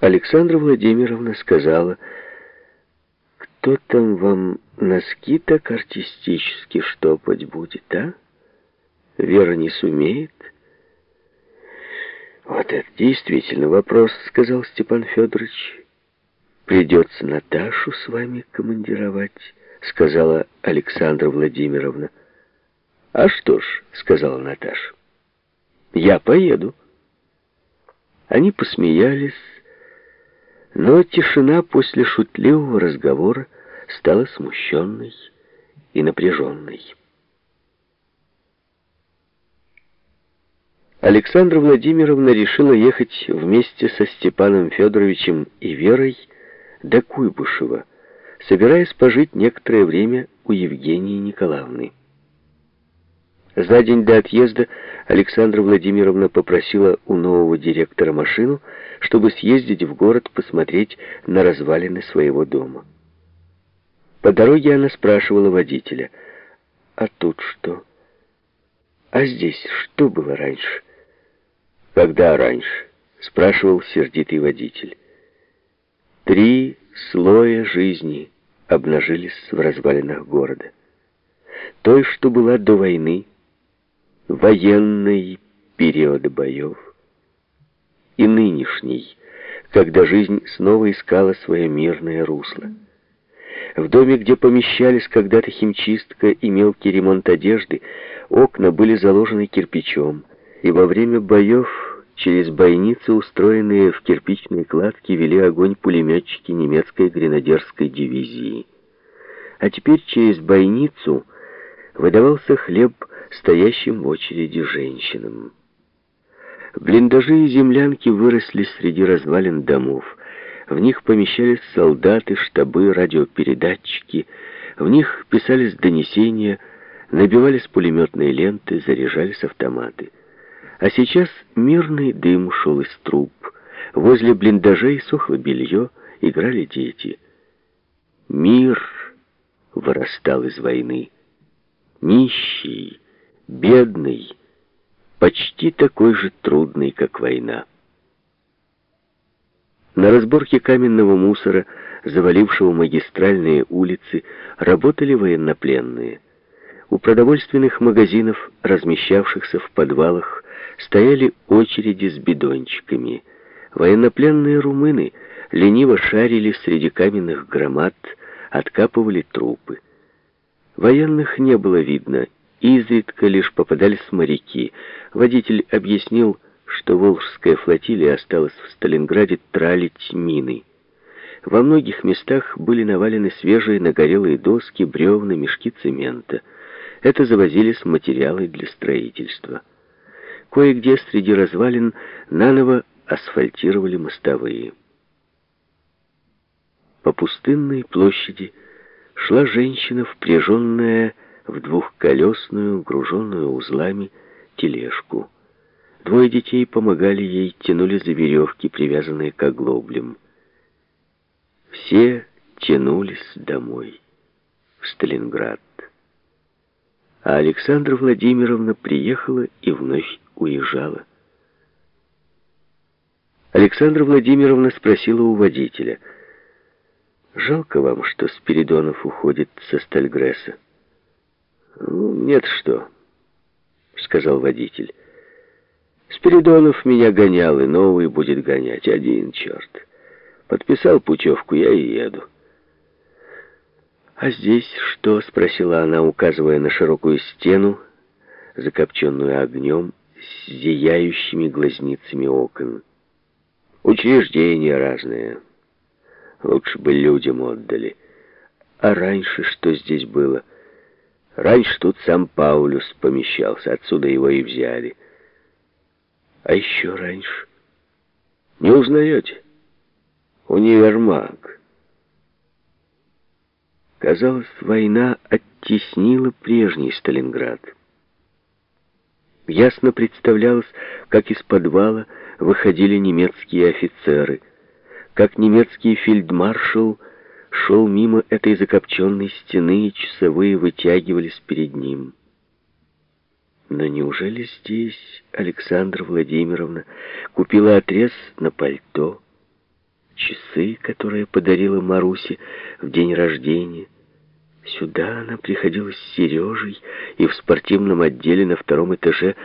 Александра Владимировна сказала, «Кто там вам носки так артистически штопать будет, а? Вера не сумеет?» «Вот это действительно вопрос», — сказал Степан Федорович. «Придется Наташу с вами командировать», — сказала Александра Владимировна. «А что ж», — сказала Наташа, — «я поеду». Они посмеялись, но тишина после шутливого разговора стала смущенной и напряженной. Александра Владимировна решила ехать вместе со Степаном Федоровичем и Верой до Куйбышева, собираясь пожить некоторое время у Евгении Николаевны. За день до отъезда Александра Владимировна попросила у нового директора машину, чтобы съездить в город посмотреть на развалины своего дома. По дороге она спрашивала водителя, «А тут что? А здесь что было раньше?» «Когда раньше?» — спрашивал сердитый водитель. Три слоя жизни обнажились в развалинах города. Той, что была до войны, военный период боев и нынешний, когда жизнь снова искала свое мирное русло. В доме, где помещались когда-то химчистка и мелкий ремонт одежды, окна были заложены кирпичом, и во время боев через бойницы, устроенные в кирпичные кладки, вели огонь пулеметчики немецкой гренадерской дивизии. А теперь через бойницу выдавался хлеб стоящим в очереди женщинам. Блиндажи и землянки выросли среди развалин домов. В них помещались солдаты, штабы, радиопередатчики. В них писались донесения, набивались пулеметные ленты, заряжались автоматы. А сейчас мирный дым шел из труб. Возле блиндажей сохло белье, играли дети. Мир вырастал из войны. Нищий, бедный, почти такой же трудный, как война. На разборке каменного мусора, завалившего магистральные улицы, работали военнопленные. У продовольственных магазинов, размещавшихся в подвалах, стояли очереди с бидончиками. Военнопленные румыны лениво шарили среди каменных громад, откапывали трупы. Военных не было видно, изредка лишь попадались моряки. Водитель объяснил, что Волжская флотилия осталась в Сталинграде тралить мины. Во многих местах были навалены свежие нагорелые доски, бревна, мешки цемента. Это завозились материалы для строительства. Кое-где среди развалин наново асфальтировали мостовые. По пустынной площади шла женщина, впряженная в двухколесную, груженную узлами, тележку. Двое детей помогали ей, тянули за веревки, привязанные к оглоблям. Все тянулись домой, в Сталинград. А Александра Владимировна приехала и вновь уезжала. Александра Владимировна спросила у водителя, «Жалко вам, что Спиридонов уходит со Стальгресса?» «Ну, нет что», — сказал водитель. «Спиридонов меня гонял, и новый будет гонять. Один черт. Подписал путевку, я и еду». «А здесь что?» — спросила она, указывая на широкую стену, закопченную огнем, с зияющими глазницами окон. «Учреждения разные. Лучше бы людям отдали. А раньше что здесь было?» Раньше тут сам Паулюс помещался, отсюда его и взяли. А еще раньше. Не узнаете? Универмаг. Казалось, война оттеснила прежний Сталинград. Ясно представлялось, как из подвала выходили немецкие офицеры, как немецкий фельдмаршал шел мимо этой закопченной стены, и часовые вытягивались перед ним. Но неужели здесь Александра Владимировна купила отрез на пальто, часы, которые подарила Марусе в день рождения. Сюда она приходила с Сережей, и в спортивном отделе на втором этаже